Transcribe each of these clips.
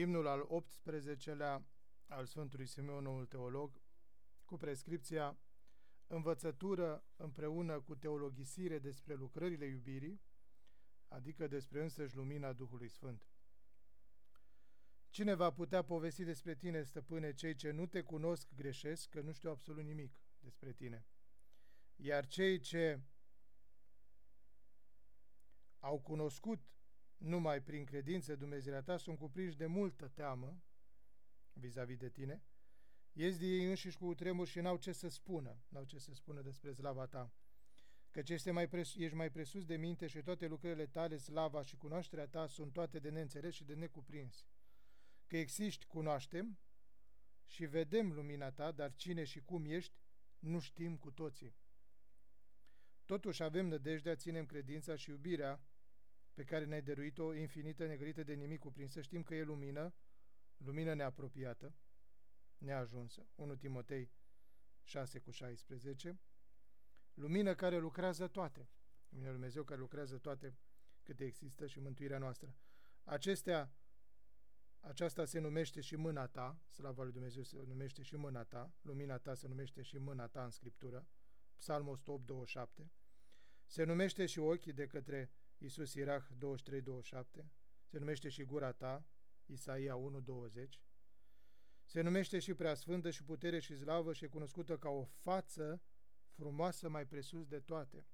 imnul al 18-lea al Sfântului Simeon, noul teolog, cu prescripția învățătură împreună cu teologisire despre lucrările iubirii, adică despre însăși lumina Duhului Sfânt. Cine va putea povesti despre tine, stăpâne, cei ce nu te cunosc greșesc, că nu știu absolut nimic despre tine. Iar cei ce au cunoscut numai prin credință Dumnezeirea ta sunt cuprinși de multă teamă vis-a-vis -vis de tine, ies de ei înșiși cu tremur și n-au ce să spună, n-au ce să spună despre slava ta, căci este mai pres, ești mai presus de minte și toate lucrările tale, slava și cunoașterea ta sunt toate de neînțeles și de necuprins. Că existi, cunoaștem și vedem lumina ta, dar cine și cum ești, nu știm cu toții. Totuși avem nădejdea, ținem credința și iubirea pe care ne-ai dăruit-o, infinită, negrită de nimic cuprinsă. Știm că e lumină, lumină neapropiată, neajunsă. 1 Timotei 6 cu 16. Lumină care lucrează toate. Lumina Dumnezeu care lucrează toate câte există și mântuirea noastră. Acestea, aceasta se numește și mâna ta, slava lui Dumnezeu se numește și mâna ta, lumina ta se numește și mâna ta în Scriptură, Psalmul 108, 27. Se numește și ochii de către Iisus Irach 23-27. Se numește și gura ta, Isaia 1-20. Se numește și preasfântă și putere și slavă și e cunoscută ca o față frumoasă mai presus de toate.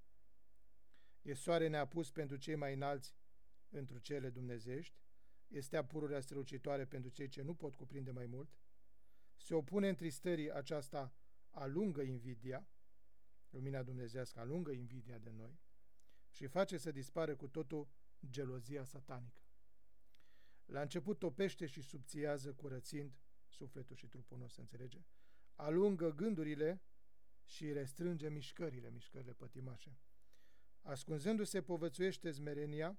E soare neapus pentru cei mai înalți întru cele dumnezești, este apururea strălucitoare pentru cei ce nu pot cuprinde mai mult, se opune întristării aceasta alungă invidia, lumina dumnezească alungă invidia de noi și face să dispară cu totul gelozia satanică. La început topește și subțiază curățind sufletul și trupul nostru, înțelege? Alungă gândurile și restrânge mișcările, mișcările pătimașe. Ascunzându-se povățuiește zmerenia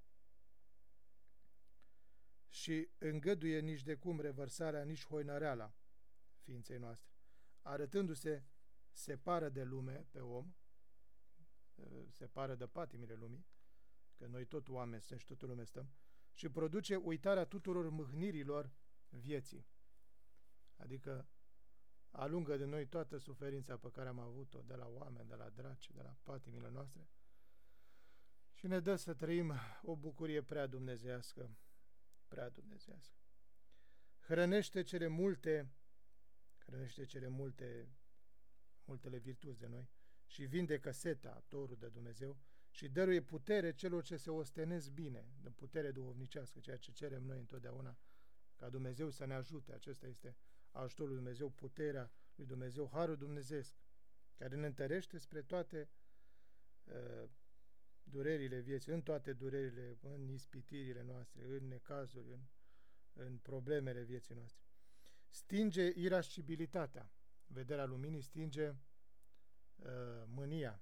și îngăduie nici de cum revărsarea, nici hoinăreala ființei noastre. Arătându-se separă de lume pe om, separă de patimile lumii, că noi tot oameni suntem și totul lume stăm, și produce uitarea tuturor mâhnirilor vieții. Adică alungă de noi toată suferința pe care am avut-o de la oameni, de la draci, de la patimile noastre și ne dă să trăim o bucurie prea dumnezească, prea dumnezească. Hrănește cele multe, hrănește cele multe, multele virtuți de noi și vindecă seta, torul de Dumnezeu și dăruie putere celor ce se ostenesc bine, de putere duhovnicească, ceea ce cerem noi întotdeauna, ca Dumnezeu să ne ajute. Acesta este ajutorul lui Dumnezeu, puterea lui Dumnezeu, harul dumnezeesc, care ne întărește spre toate uh, durerile vieții, în toate durerile, în ispitirile noastre, în necazuri, în, în problemele vieții noastre. Stinge irascibilitatea. Vederea luminii stinge uh, mânia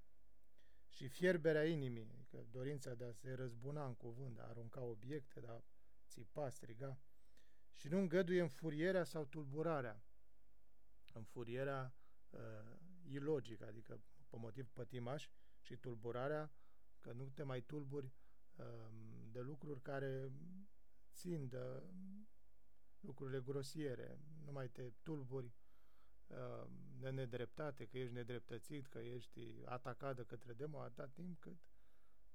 și fierberea inimii, adică dorința de a se răzbuna în cuvânt, de a arunca obiecte, de a țipa, striga și nu îngăduie înfurierea sau tulburarea. Înfurierea uh, ilogică, adică pe motiv pătimaș și tulburarea că nu te mai tulburi uh, de lucruri care țin de lucrurile grosiere, nu mai te tulburi uh, de nedreptate, că ești nedreptățit, că ești atacat de către demo atât timp cât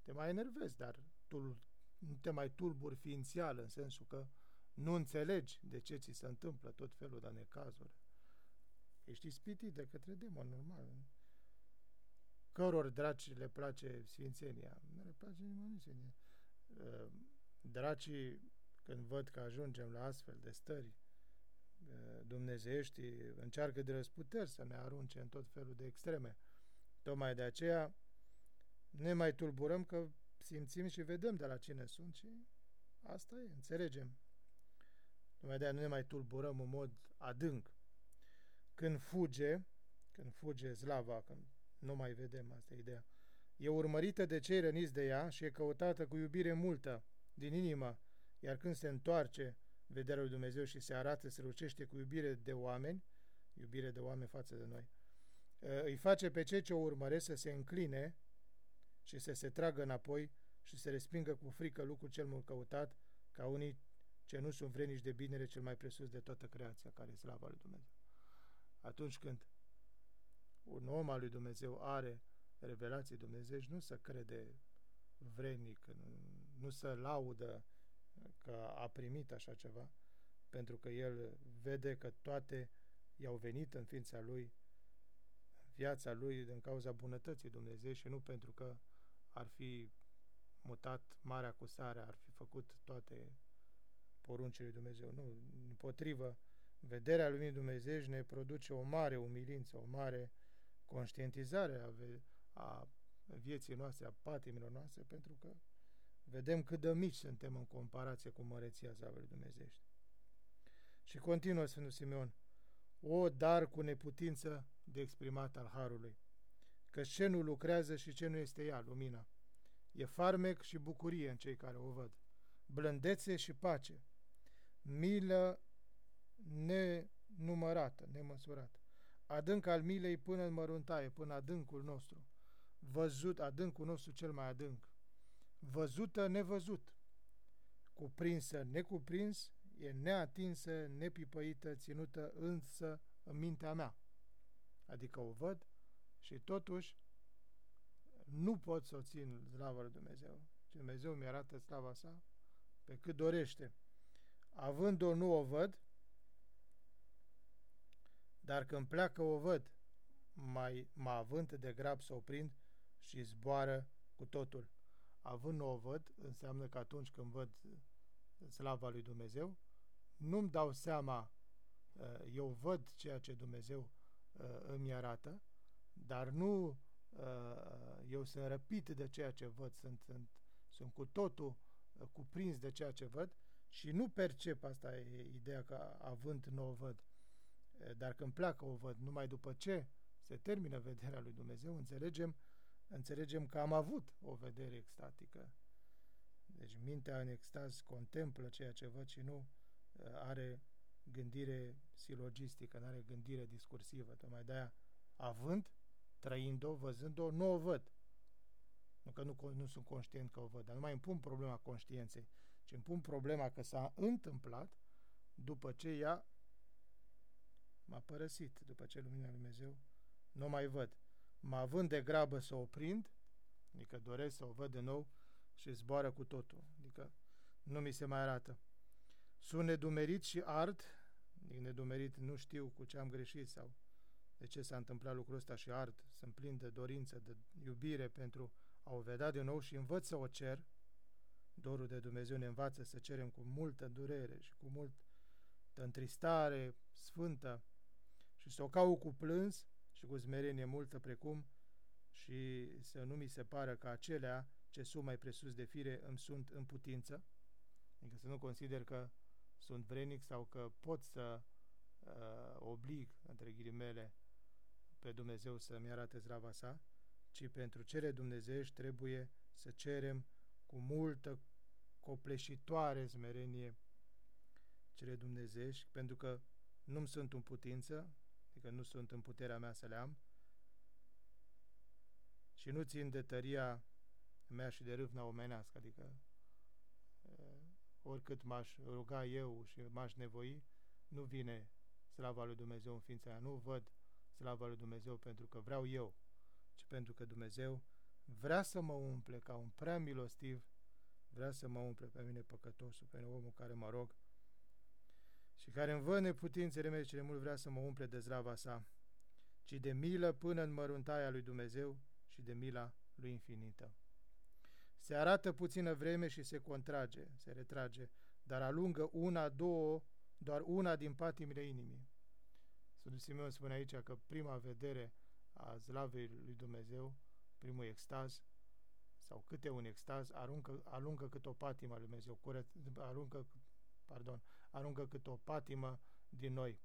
te mai enervezi, dar tu nu te mai tulburi ființial în sensul că nu înțelegi de ce ți se întâmplă tot felul de necazuri. Ești ispitit de către demon, normal. Căror draci le place sfințenia? Nu le place nimănui sfințenia. Uh, dracii, când văd că ajungem la astfel de stări uh, dumnezeiești, încearcă de răsputeri să ne arunce în tot felul de extreme. Tocmai de aceea ne mai tulburăm că simțim și vedem de la cine sunt și asta e, înțelegem. Numai de nu ne mai tulburăm în mod adânc. Când fuge, când fuge slava, când nu mai vedem, asta e ideea, e urmărită de cei răniți de ea și e căutată cu iubire multă, din inimă, iar când se întoarce vederea lui Dumnezeu și se arată, se lucește cu iubire de oameni, iubire de oameni față de noi, îi face pe cei ce o urmăresc să se încline și să se tragă înapoi și să respingă cu frică lucrul cel mult căutat, ca unii ce nu sunt vrenici de binele cel mai presus de toată creația, care e slava lui Dumnezeu. Atunci când un om al lui Dumnezeu are revelații Dumnezeu, nu să crede vrenic, nu să laudă că a primit așa ceva, pentru că el vede că toate i-au venit în ființa lui, viața lui din cauza bunătății Dumnezeu și nu pentru că ar fi mutat marea cu sarea, ar fi făcut toate poruncile lui Dumnezeu. Nu, împotrivă, vederea lui Dumnezeu ne produce o mare umilință, o mare conștientizare a, a vieții noastre, a patimilor noastre, pentru că vedem cât de mici suntem în comparație cu măreția Zavului Dumnezeu. Și continuă Sfântul Simeon, o dar cu neputință de exprimat al Harului, că ce nu lucrează și ce nu este ea, lumina. E farmec și bucurie în cei care o văd, blândețe și pace, milă nenumărată, nemăsurată, adânc al milei până în măruntaie, până adâncul nostru, văzut, adâncul nostru cel mai adânc, văzută, nevăzut, cuprinsă, necuprins, e neatinsă, nepipăită, ținută însă în mintea mea. Adică o văd și totuși nu pot să o țin slava lui Dumnezeu. Și Dumnezeu mi arată slava sa pe cât dorește. Având-o, nu o văd, dar când pleacă o văd, mai mă având de grab să o prind și zboară cu totul. Având o văd, înseamnă că atunci când văd slava lui Dumnezeu, nu-mi dau seama, uh, eu văd ceea ce Dumnezeu uh, îmi arată, dar nu uh, eu sunt răpit de ceea ce văd, sunt, sunt, sunt cu totul cuprins de ceea ce văd și nu percep, asta e ideea că având nu o văd, dar când pleacă o văd, numai după ce se termină vederea lui Dumnezeu, înțelegem, înțelegem că am avut o vedere extatică. Deci mintea în extaz contemplă ceea ce văd și nu are gândire silogistică, nu are gândire discursivă. Tocmai de-aia, având, trăind-o, văzând-o, nu o văd. Nu că nu, nu sunt conștient că o văd, dar nu mai îmi pun problema conștiinței, ci îmi pun problema că s-a întâmplat după ce ea m-a părăsit, după ce lumina Lui Dumnezeu nu mai văd. Mă având de grabă să o prind, adică doresc să o văd de nou și zboară cu totul, adică nu mi se mai arată. Sunt nedumerit și ard, din nedumerit nu știu cu ce am greșit sau de ce s-a întâmplat lucrul ăsta și ard, sunt plin de dorință, de iubire pentru a o vedea de nou și învăț să o cer. Dorul de Dumnezeu ne învață să cerem cu multă durere și cu multă întristare sfântă și să o caut cu plâns și cu smerenie multă precum și să nu mi se pară că acelea ce sunt mai presus de fire îmi sunt în putință, adică să nu consider că sunt vrenic sau că pot să uh, oblig, între ghilimele, pe Dumnezeu să-mi arate zrava sa, ci pentru cele dumnezeiești trebuie să cerem cu multă copleșitoare smerenie cele dumnezeiești, pentru că nu sunt în putință, adică nu sunt în puterea mea să le am, și nu țin de tăria mea și de râvna omenească, adică oricât m-aș ruga eu și m-aș nevoi, nu vine slava lui Dumnezeu în ființa aia. Nu văd slava lui Dumnezeu pentru că vreau eu, ci pentru că Dumnezeu vrea să mă umple ca un prea milostiv, vrea să mă umple pe mine păcătosul, pe omul care mă rog și care în văd neputințele mele cele mult vrea să mă umple de zrava sa, ci de milă până în măruntaia lui Dumnezeu și de mila lui infinită. Se arată puțină vreme și se contrage, se retrage, dar alungă una, două, doar una din patimile inimii. Sfântul Simeon spune aici că prima vedere a zlavei lui Dumnezeu, primul extaz, sau câte un extaz, aruncă, alungă cât o patimă lui Dumnezeu, curăț, aruncă, pardon, aruncă cât o patimă din noi.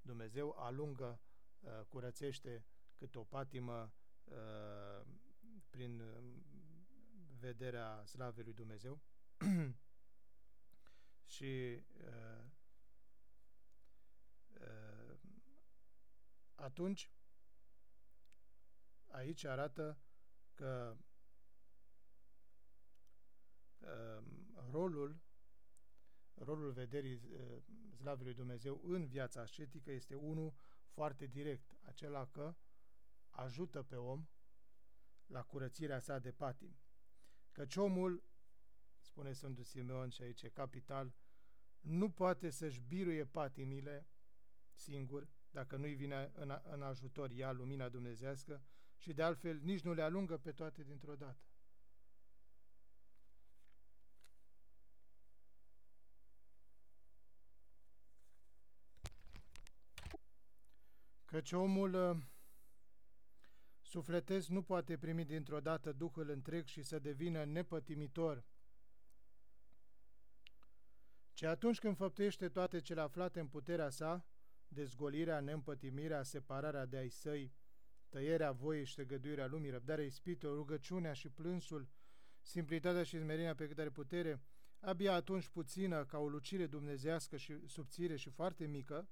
Dumnezeu alungă, uh, curățește cât o patimă uh, prin vederea slavei lui Dumnezeu și uh, uh, atunci aici arată că uh, rolul rolul vederii slavei lui Dumnezeu în viața ascetică este unul foarte direct, acela că ajută pe om la curățirea sa de patim. Căci omul, spune Sfântul Simeon și aici capital, nu poate să-și biruie patimile singur, dacă nu-i vine în, în ajutor ea, lumina dumnezească, și de altfel nici nu le alungă pe toate dintr-o dată. Căci omul uh, sufletesc nu poate primi dintr-o dată Duhul întreg și să devină nepătimitor, ci atunci când făptuiește toate cele aflate în puterea sa, dezgolirea, neîmpătimirea, separarea de ai săi, tăierea voii și tăgăduirea lumii, răbdarea ispită, rugăciunea și plânsul, simplitatea și zmerirea pe câte are putere, abia atunci puțină, ca o lucire dumnezească și subțire și foarte mică,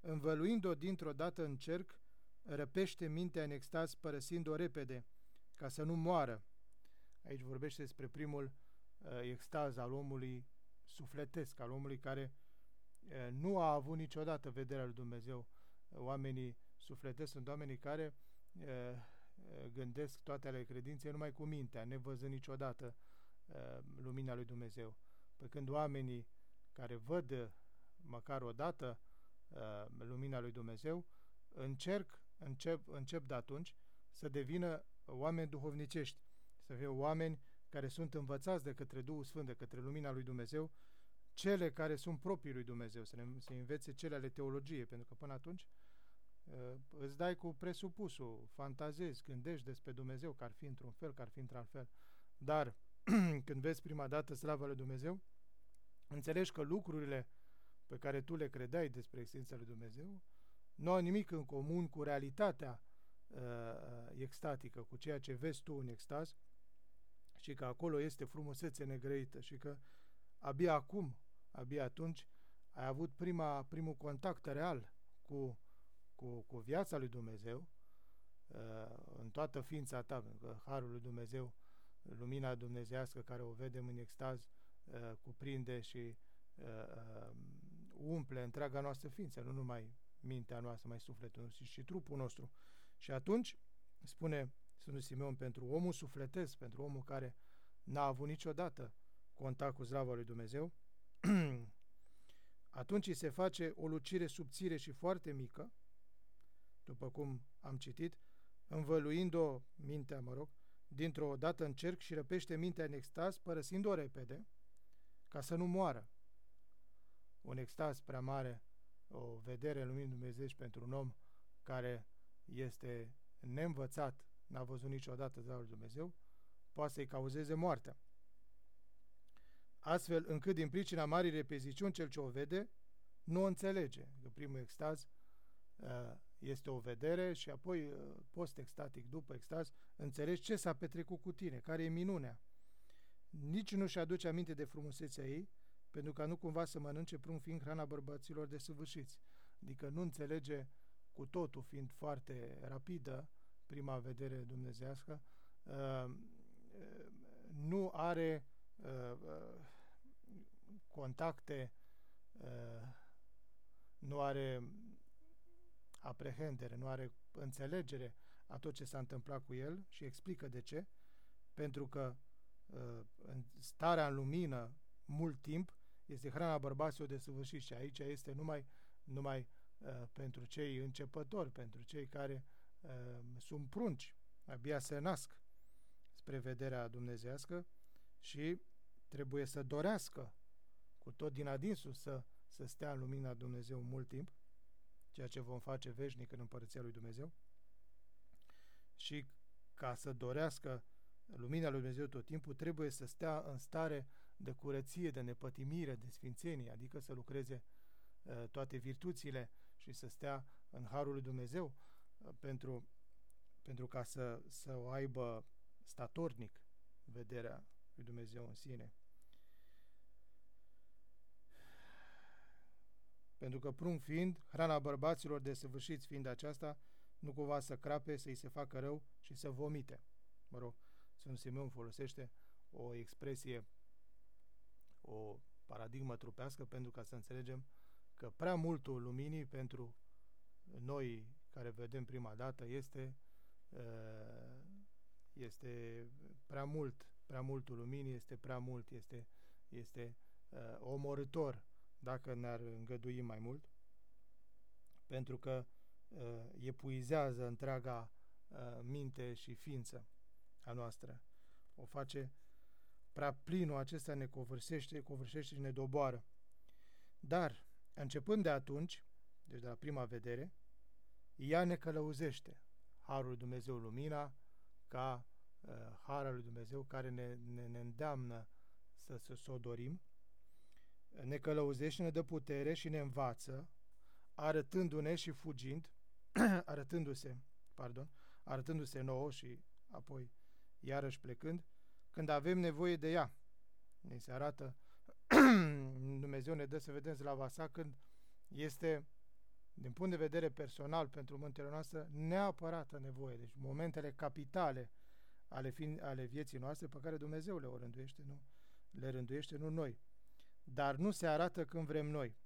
învăluind-o dintr-o dată în cerc, răpește mintea în extaz, părăsind-o repede, ca să nu moară. Aici vorbește despre primul uh, extaz al omului sufletesc, al omului care uh, nu a avut niciodată vederea lui Dumnezeu. Oamenii sufletesc sunt oamenii care uh, gândesc toate ale credinței numai cu mintea, nevăzând niciodată uh, lumina lui Dumnezeu. Pe când oamenii care văd măcar o dată uh, lumina lui Dumnezeu, încerc, încep, încep de atunci să devină oameni duhovnicești, să fie oameni care sunt învățați de către Duhul Sfânt, de către lumina lui Dumnezeu, cele care sunt proprii lui Dumnezeu, să, ne, să învețe cele ale teologiei, pentru că până atunci uh, îți dai cu presupusul, fantazezi, gândești despre Dumnezeu, că ar fi într-un fel, că ar fi într-alt fel. Dar când vezi prima dată slavă lui Dumnezeu, înțelegi că lucrurile pe care tu le credeai despre existența lui Dumnezeu nu au nimic în comun cu realitatea uh, uh, extatică, cu ceea ce vezi tu în extaz și că acolo este frumusețe negrăită și că abia acum, abia atunci, ai avut prima, primul contact real cu, cu, cu viața lui Dumnezeu uh, în toată ființa ta, pentru că Harul lui Dumnezeu, lumina dumnezească care o vedem în extaz, uh, cuprinde și uh, uh, umple întreaga noastră ființă, nu numai mintea noastră, mai sufletul nostru, și trupul nostru. Și atunci, spune Sfântul Simeon, pentru omul sufletesc, pentru omul care n-a avut niciodată contact cu zlava lui Dumnezeu, atunci îi se face o lucire subțire și foarte mică, după cum am citit, învăluind-o mintea, mă rog, dintr-o dată în cerc și răpește mintea în extaz, părăsind-o repede, ca să nu moară. Un extaz prea mare o vedere în luminii Dumnezeu pentru un om care este neînvățat, n-a văzut niciodată Zarul Dumnezeu, poate să-i cauzeze moartea. Astfel încât din pricina marii repeziciuni cel ce o vede nu o înțelege. Că primul extaz uh, este o vedere și apoi uh, post-extatic, după extaz, înțelegi ce s-a petrecut cu tine, care e minunea. Nici nu-și aduce aminte de frumusețea ei, pentru ca nu cumva să mănânce prun fiind hrana bărbaților de săvârșiți. Adică nu înțelege cu totul, fiind foarte rapidă, prima vedere dumnezească, uh, nu are uh, contacte, uh, nu are aprehendere, nu are înțelegere a tot ce s-a întâmplat cu el și explică de ce, pentru că în starea în lumină mult timp este hrana bărbaților de săvârșit și aici este numai, numai uh, pentru cei începători, pentru cei care uh, sunt prunci, abia se nasc spre vederea dumnezească și trebuie să dorească cu tot din adinsul să, să stea în lumina Dumnezeu mult timp, ceea ce vom face veșnic în Împărăția lui Dumnezeu, și ca să dorească lumina lui Dumnezeu tot timpul, trebuie să stea în stare de curăție, de nepătimire, de sfințenie, adică să lucreze uh, toate virtuțile și să stea în Harul lui Dumnezeu uh, pentru, pentru ca să, să o aibă statornic vederea lui Dumnezeu în sine. Pentru că prun fiind, hrana bărbaților de săvârșiți fiind aceasta, nu cumva să crape, să-i se facă rău și să vomite. Mă rog, Sfântul Simeon folosește o expresie o paradigmă trupească pentru ca să înțelegem că prea multul luminii pentru noi care vedem prima dată este uh, este prea mult, prea multul luminii este prea mult, este, este uh, omorător dacă ne-ar îngădui mai mult, pentru că uh, epuizează întreaga uh, minte și ființă a noastră. O face prea plinul acesta ne covârșește, covârșește și ne doboară. Dar, începând de atunci, deci de la prima vedere, ea ne călăuzește. Harul Dumnezeu lumina, ca uh, Harul lui Dumnezeu care ne, ne, ne îndeamnă să, să, să o dorim, ne călăuzește, ne dă putere și ne învață, arătându-ne și fugind, arătându-se, pardon, arătându-se nouă și apoi iarăși plecând, când avem nevoie de ea. Ne se arată, Dumnezeu ne dă să vedem slava sa când este, din punct de vedere personal pentru mântuirea noastră, neapărată nevoie. Deci momentele capitale ale, fin, ale vieții noastre pe care Dumnezeu le o rânduiește, nu? Le rânduiește, nu noi. Dar nu se arată când vrem noi.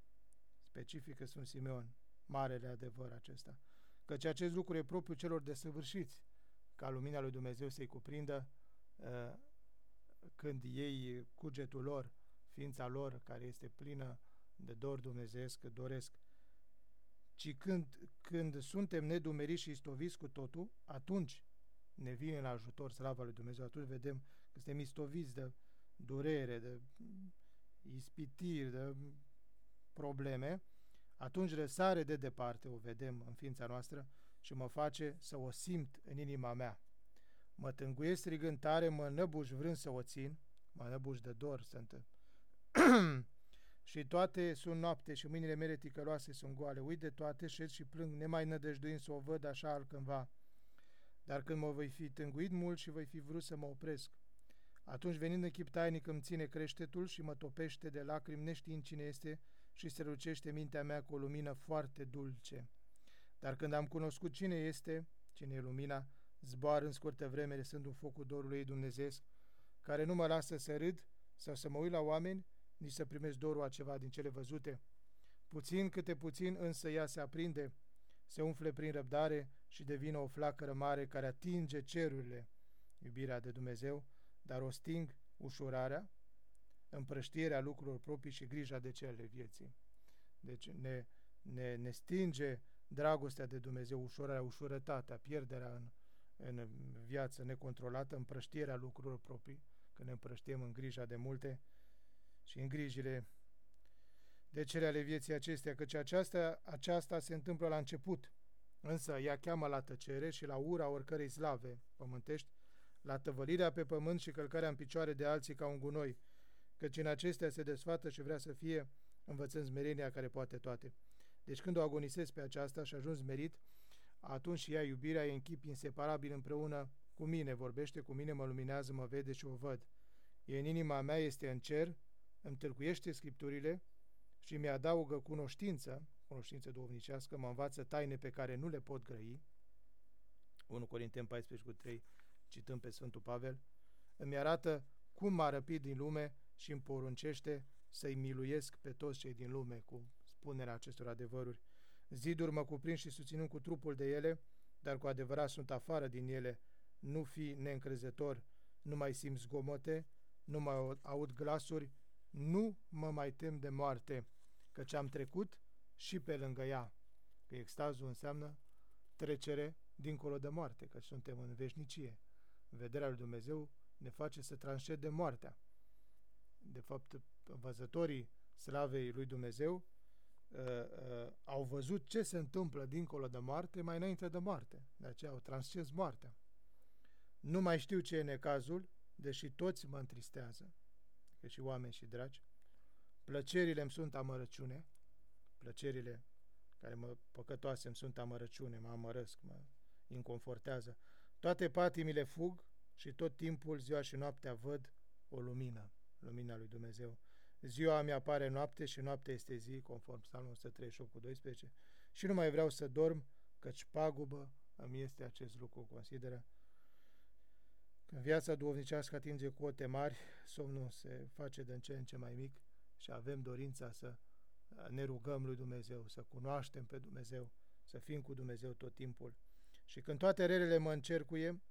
Specifică Sfânt Simeon, marele adevăr acesta. Căci acest lucru e propriu celor desăvârșiți, ca lumina lui Dumnezeu să-i cuprindă uh, când ei cugetul lor, ființa lor, care este plină de dor dumnezeesc, doresc, ci când, când suntem nedumeriți și istoviți cu totul, atunci ne vine în ajutor slava lui Dumnezeu, atunci vedem că suntem istoviți de durere, de ispitiri, de probleme, atunci răsare de departe, o vedem în ființa noastră și mă face să o simt în inima mea. Mă tânguiesc strigând tare, mă năbuș vrând să o țin, mă năbuș de dor sunt. și toate sunt noapte și mâinile mele ticăloase sunt goale. Uit de toate, șed și plâng, nemai nădăjduind să o văd așa altcândva. Dar când mă voi fi tânguit mult și voi fi vrut să mă opresc, atunci venind în chip tainic îmi ține creștetul și mă topește de lacrimi neștiind cine este și se lucește mintea mea cu o lumină foarte dulce. Dar când am cunoscut cine este, cine e lumina, zboară în scurtă vreme sunt un focul dorului ei dumnezeesc, care nu mă lasă să râd sau să mă uit la oameni, nici să primesc dorul a ceva din cele văzute. Puțin câte puțin însă ea se aprinde, se umfle prin răbdare și devine o flacără mare care atinge cerurile, iubirea de Dumnezeu, dar o sting ușurarea, împrăștierea lucrurilor proprii și grija de cele vieții. Deci ne, ne, ne stinge dragostea de Dumnezeu, ușurarea, ușurătatea, pierderea în, în viață necontrolată, împrăștierea lucrurilor proprii, când ne împrăștiem în grija de multe și în grijile de cele ale vieții acestea, căci aceasta, aceasta se întâmplă la început, însă ea cheamă la tăcere și la ura oricărei slave pământești, la tăvălirea pe pământ și călcarea în picioare de alții ca un gunoi, căci în acestea se desfată și vrea să fie învățând smerenia care poate toate. Deci când o agonisesc pe aceasta și ajuns merit, atunci și ea, iubirea, e în chip inseparabil împreună cu mine, vorbește cu mine, mă luminează, mă vede și o văd. E în inima mea, este în cer, îmi tâlcuiește scripturile și mi-adaugă cunoștință, cunoștință duhovnicească, mă învață taine pe care nu le pot grăi. 1 Corinteni 14 cu 3, citând pe Sfântul Pavel, îmi arată cum m-a răpit din lume și îmi poruncește să-i miluiesc pe toți cei din lume cu spunerea acestor adevăruri. Ziduri mă cuprind și susținând cu trupul de ele, dar cu adevărat sunt afară din ele. Nu fi neîncrezător, nu mai simt zgomote, nu mai aud glasuri, nu mă mai tem de moarte, căci am trecut și pe lângă ea. Că extazul înseamnă trecere dincolo de moarte, că suntem în veșnicie. Vederea lui Dumnezeu ne face să transcede moartea. De fapt, învăzătorii slavei lui Dumnezeu uh, uh, au văzut ce se întâmplă dincolo de moarte mai înainte de moarte. De aceea au transces moartea. Nu mai știu ce e necazul, deși toți mă întristează, că și oameni și dragi. Plăcerile îmi sunt amărăciune, plăcerile care mă păcătoase îmi sunt amărăciune, mă amărăsc, mă inconfortează. Toate patimile fug și tot timpul, ziua și noaptea, văd o lumină, lumina lui Dumnezeu. Ziua mi apare noapte și noaptea este zi, conform Psalmul 138 cu 12, și nu mai vreau să dorm, căci pagubă îmi este acest lucru, consideră. Când viața duhovnicească atinge cote mari, somnul se face de în ce în ce mai mic și avem dorința să ne rugăm lui Dumnezeu, să cunoaștem pe Dumnezeu, să fim cu Dumnezeu tot timpul. Și când toate relele mă încercuie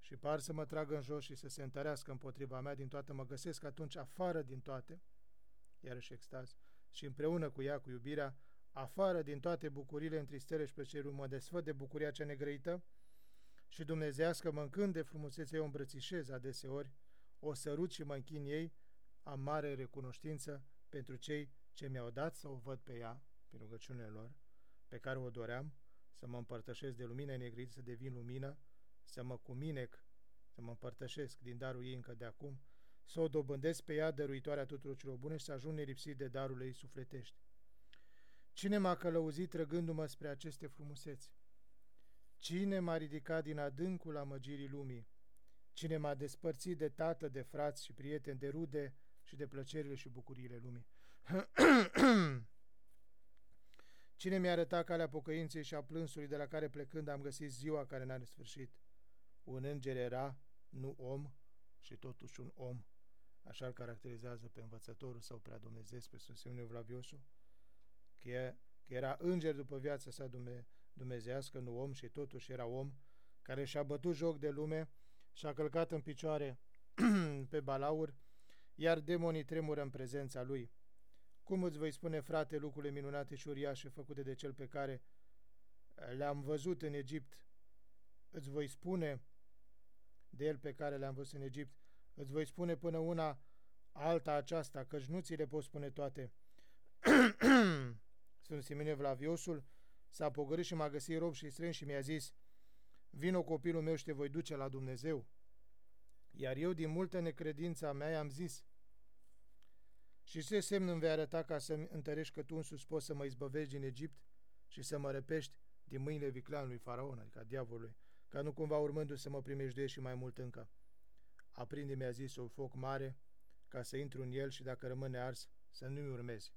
și par să mă tragă în jos și să se întărească împotriva mea din toată, mă găsesc atunci afară din toate, iarăși extaz, și împreună cu ea, cu iubirea, afară din toate bucurile, întristările și plăcerul, mă desfăt de bucuria cea negrăită și dumnezească mă încânt de frumusețe, eu îmbrățișez adeseori, o sărut și mă închin ei, am mare recunoștință pentru cei ce mi-au dat să o văd pe ea, prin rugăciunile lor, pe care o doream, să mă împărtășesc de lumină negrit, să devin lumină, să mă cuminec, să mă împărtășesc din darul ei încă de acum, să o dobândesc pe ea dăruitoarea tuturor celor bune și să ajung nelipsit de darul ei sufletești. Cine m-a călăuzit trăgându-mă spre aceste frumuseți? Cine m-a ridicat din adâncul amăgirii lumii? Cine m-a despărțit de tată, de frați și prieteni, de rude și de plăcerile și bucuriile lumii? Cine mi-a arătat calea pocăinței și a plânsului de la care plecând am găsit ziua care n-are sfârșit? Un înger era, nu om, și totuși un om. Așa îl caracterizează pe învățătorul său prea Dumnezeu, pe Sfântul Vlaviosu, că, e, că era înger după viața sa dume, dumnezească, nu om, și totuși era om, care și-a bătut joc de lume și-a călcat în picioare pe balaur, iar demonii tremură în prezența lui. Cum îți voi spune, frate, lucrurile minunate și uriașe făcute de cel pe care le-am văzut în Egipt? Îți voi spune de el pe care le-am văzut în Egipt, îți voi spune până una alta aceasta, căci nu ți le pot spune toate. Sunt Simene Vlaviosul, s-a pogărit și m-a găsit rob și strâng și mi-a zis, vino copilul meu și te voi duce la Dumnezeu. Iar eu, din multă necredință mea, i-am zis, și ce semn îmi vei arăta ca să-mi întărești că tu însuți poți să mă izbăvești din Egipt și să mă răpești din mâinile vicleanului faraon, adică a diavolului, ca nu cumva urmându să mă primejduiești și mai mult încă. Aprinde, mi-a zis, un foc mare, ca să intru în el și dacă rămâne ars, să nu-mi urmezi.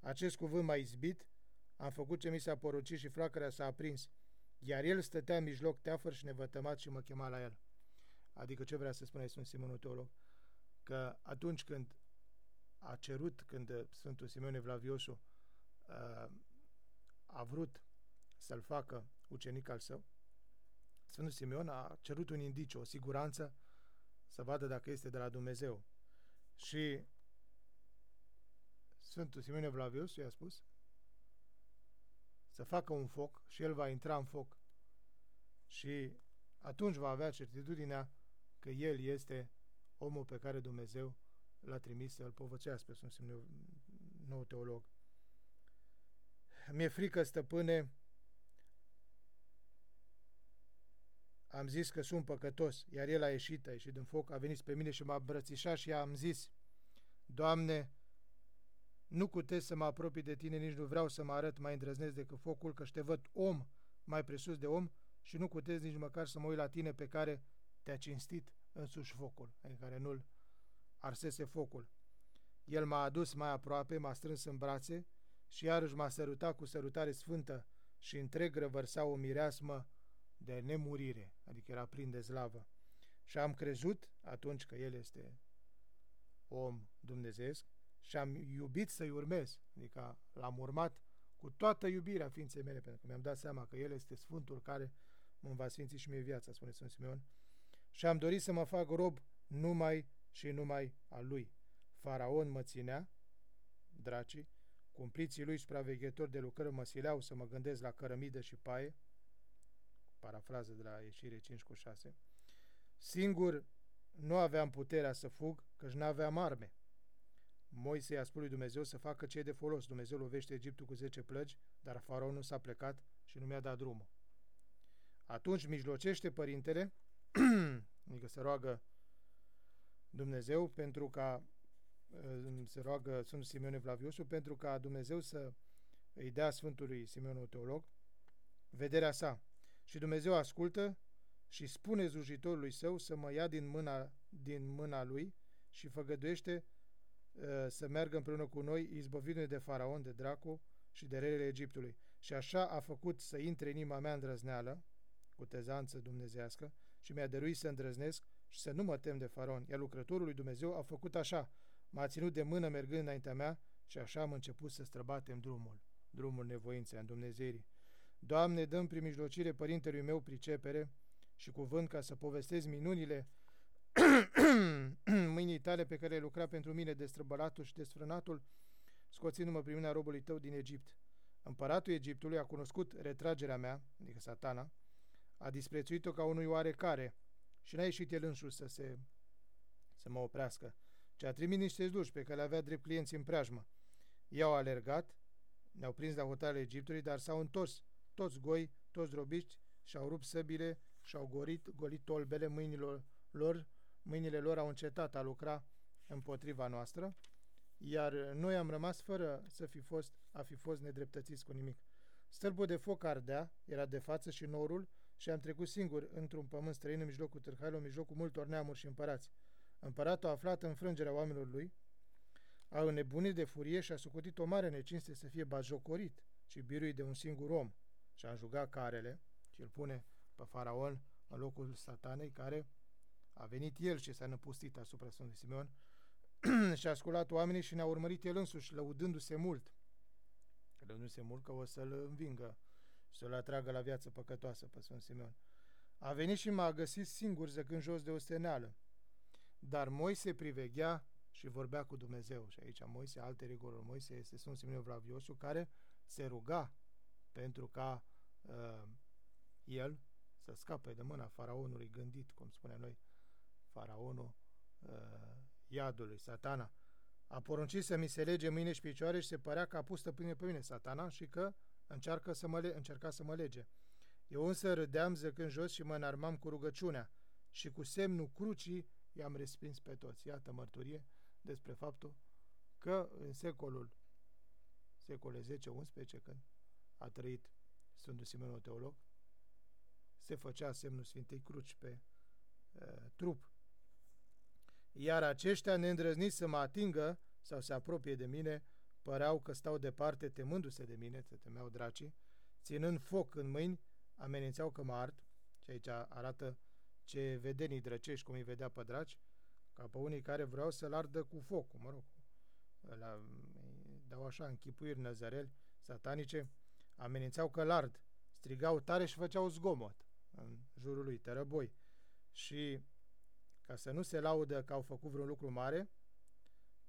Acest cuvânt m-a izbit, am făcut ce mi s-a poruncit și flacăra s-a aprins, iar el stătea în mijloc teafăr și nevătămat și mă chema la el. Adică ce vrea să spună Sfânt Simonul Teolog? Că atunci când a cerut, când Sfântul Simeon Evlaviosu a vrut să-l facă ucenic al său, Sfântul Simeon a cerut un indiciu, o siguranță, să vadă dacă este de la Dumnezeu. Și Sfântul Simeon Evlaviosu i-a spus să facă un foc și el va intra în foc și atunci va avea certitudinea că el este omul pe care Dumnezeu l-a trimis să-l povățească, sunt semne nou teolog. Mi-e frică, stăpâne, am zis că sunt păcătos, iar el a ieșit, a ieșit din foc, a venit pe mine și m-a îmbrățișat și am zis, Doamne, nu cutez să mă apropii de tine, nici nu vreau să mă arăt mai îndrăznesc decât focul, că te văd om mai presus de om și nu cutez nici măcar să mă uit la tine pe care te-a cinstit însuși focul, adică care nu-l arsese focul. El m-a adus mai aproape, m-a strâns în brațe și iarăși m-a sărutat cu sărutare sfântă și întreg revărsa o mireasmă de nemurire, adică era plin de slavă. Și am crezut atunci că El este om dumnezeesc și am iubit să-i urmez, adică l-am urmat cu toată iubirea ființei mele, pentru că mi-am dat seama că El este Sfântul care mă va sfinți și mie viața, spune Sfânt Simeon, și am dorit să mă fac rob numai și numai al lui. Faraon mă ținea, dracii, cumpliții lui supraveghetori de lucrări mă sileau să mă gândesc la cărămidă și paie, parafrază de la ieșire 5 cu 6, singur nu aveam puterea să fug, căci n-aveam arme. Moise i-a spus lui Dumnezeu să facă ce de folos. Dumnezeu lovește Egiptul cu 10 plăgi, dar faraon nu s-a plecat și nu mi-a dat drumul. Atunci mijlocește părintele, adică se roagă Dumnezeu pentru ca se roagă Sfântul Simeon Evlaviosu pentru ca Dumnezeu să îi dea Sfântului Simeon Teolog vederea sa. Și Dumnezeu ascultă și spune zujitorului său să mă ia din mâna, din mâna lui și făgăduiește uh, să meargă împreună cu noi izbăvindu de faraon, de dracu și de relele Egiptului. Și așa a făcut să intre în inima mea îndrăzneală, cu tezanță dumnezească, și mi-a dăruit să îndrăznesc și să nu mă tem de faraon. Iar lucrătorul lui Dumnezeu a făcut așa. m-a ținut de mână mergând înaintea mea și așa am început să străbatem drumul, drumul nevoinței în Dumnezeirii. Doamne, dăm prin mijlocire părintelui meu pricepere și cuvânt ca să povestesc minunile mâinii tale pe care ai lucrat pentru mine de străbălatul și desfrânatul, scoțindu-mă prin mâna robului tău din Egipt. Împăratul Egiptului a cunoscut retragerea mea, adică satana, a disprețuit-o ca unui oarecare și n-a ieșit el însuși să se să mă oprească, ci a trimis niște sluși pe care le avea drept clienți în preajmă. I-au alergat, ne-au prins la hotarele Egiptului, dar s-au întors, toți goi, toți drobiști, și-au rupt săbile și-au golit, golit tolbele mâinilor lor, mâinile lor au încetat a lucra împotriva noastră, iar noi am rămas fără să fi fost, a fi fost nedreptățiți cu nimic. Stâlpul de foc ardea, era de față și norul, și am trecut singur într-un pământ străin în mijlocul târhailor, în mijlocul multor neamuri și împărați. Împăratul a aflat înfrângerea oamenilor lui, a înnebunit de furie și a sucutit o mare necinste să fie bajocorit și biruit de un singur om și a înjugat carele și îl pune pe faraon în locul satanei care a venit el și s-a năpustit asupra Sfântului Simeon și a sculat oamenii și ne-a urmărit el însuși, lăudându-se mult. Lăudându-se mult că o să-l învingă și să-l atragă la viață păcătoasă pe Sfântul Simeon. A venit și m-a găsit singur zăcând jos de o steneală. Dar Moise priveghea și vorbea cu Dumnezeu. Și aici Moise, alte rigoruri Moise, este Sfântul Simeon Vlaviosu, care se ruga pentru ca uh, el să scape de mâna faraonului gândit, cum spunem noi, faraonul uh, iadului, satana. A poruncit să mi se lege mâine și picioare și se părea că a pus stăpâne pe mine satana și că încearcă să mă le- încerca să mă lege. Eu însă râdeam zăcând jos și mă înarmam cu rugăciunea și cu semnul crucii i-am respins pe toți. Iată mărturie despre faptul că în secolul secole 10-11, când a trăit Sfântul Simeon Teolog, se făcea semnul Sfintei Cruci pe uh, trup. Iar aceștia, neîndrăzniți să mă atingă sau se apropie de mine, păreau că stau departe, temându-se de mine, se temeau dracii, ținând foc în mâini, amenințau că mă ard, și aici arată ce vedenii drăcești, cum îi vedea pe draci, ca pe unii care vreau să-l ardă cu foc, mă rog, la, dau așa închipuiri năzăreli satanice, amenințau că l-ard, strigau tare și făceau zgomot în jurul lui, tărăboi. Și ca să nu se laudă că au făcut vreun lucru mare,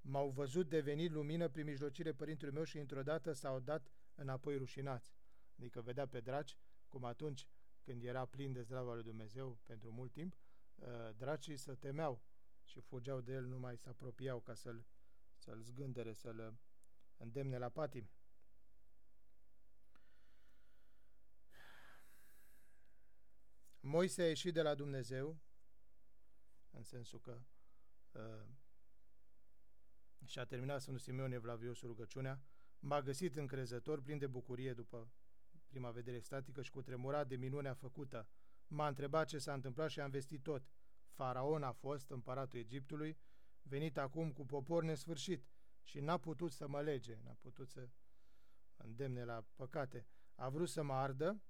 m-au văzut devenit lumină prin mijlocire părintelui meu și într-o dată s-au dat înapoi rușinați. Adică vedea pe draci, cum atunci când era plin de slava lui Dumnezeu pentru mult timp, uh, dracii se temeau și fugeau de el, nu mai se apropiau ca să-l să-l zgândere, să-l îndemne la patimi. Moise a ieșit de la Dumnezeu, în sensul că uh, și-a terminat Sfântul Simeon Evlavios rugăciunea, m-a găsit încrezător, plin de bucurie după prima vedere statică și cu tremurat de minunea făcută. M-a întrebat ce s-a întâmplat și am vestit tot. Faraon a fost împăratul Egiptului, venit acum cu popor nesfârșit și n-a putut să mă lege, n-a putut să îndemne la păcate. A vrut să mă ardă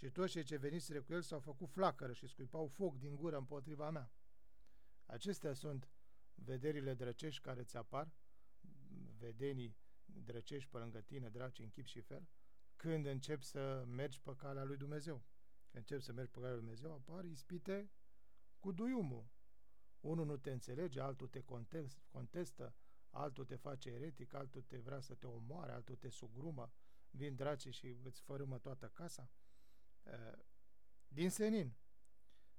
și toți cei ce veniseră cu el s-au făcut flacără și scuipau foc din gură împotriva mea. Acestea sunt vederile drăcești care ți apar, vedenii drăcești pe lângă tine, draci în chip și fel, când începi să mergi pe calea lui Dumnezeu. Când începi să mergi pe calea lui Dumnezeu, apar ispite cu duiumul. Unul nu te înțelege, altul te contest, contestă, altul te face eretic, altul te vrea să te omoare, altul te sugrumă, vin dracii și îți fărâmă toată casa. Din senin.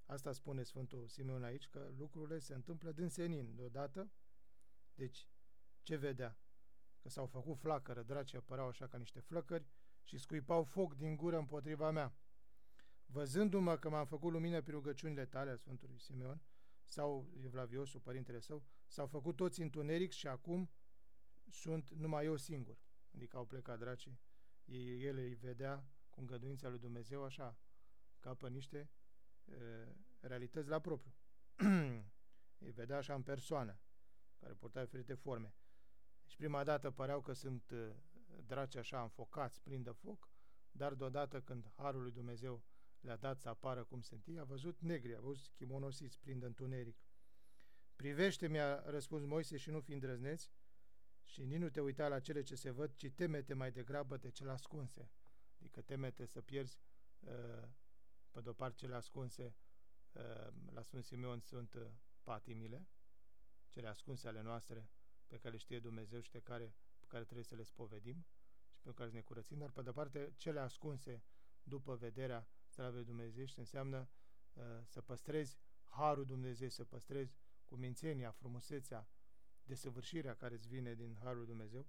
Asta spune Sfântul Simeon aici, că lucrurile se întâmplă din senin deodată. Deci, ce vedea? Că s-au făcut flacără, dracii apăreau așa ca niște flăcări și scuipau foc din gură împotriva mea. Văzându-mă că m-am făcut lumină prin rugăciunile tale a Sfântului Simeon, sau Evlaviosul, părintele său, s-au făcut toți întuneric și acum sunt numai eu singur. Adică au plecat dracii. Ei, el îi vedea cu îngăduința lui Dumnezeu așa, ca pe niște e, realități la propriu. îi vedea așa în persoană, care purta diferite forme. Deci prima dată păreau că sunt e, draci așa înfocați, plini de foc, dar deodată când Harul lui Dumnezeu le-a dat să apară cum sunt ei, a văzut negri, a văzut chimonosiți, plini de întuneric. Privește, mi-a răspuns Moise și nu fi îndrăzneți și nici nu te uita la cele ce se văd, ci temete mai degrabă de cele ascunse. Adică temete să pierzi uh, pe de-o parte cele ascunse, uh, la Sfânt Simeon sunt uh, patimile, cele ascunse ale noastre, pe care le știe Dumnezeu și pe care, pe care trebuie să le spovedim și pe care să ne curățim, dar pe de parte cele ascunse după vederea slavei Dumnezeu și înseamnă uh, să păstrezi harul Dumnezeu, să păstrezi cumințenia, frumusețea, desăvârșirea care îți vine din harul Dumnezeu,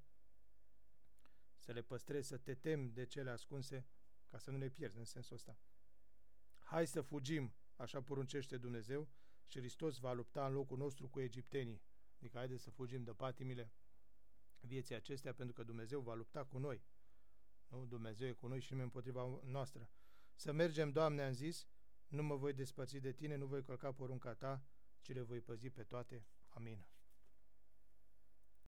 să le păstrezi, să te temi de cele ascunse, ca să nu le pierzi în sensul ăsta. Hai să fugim, așa poruncește Dumnezeu, și Hristos va lupta în locul nostru cu egiptenii. Adică haide să fugim de patimile vieții acestea, pentru că Dumnezeu va lupta cu noi. Nu? Dumnezeu e cu noi și nimeni împotriva noastră. Să mergem, Doamne, am zis, nu mă voi despărți de Tine, nu voi călca porunca Ta, ci le voi păzi pe toate. Amin.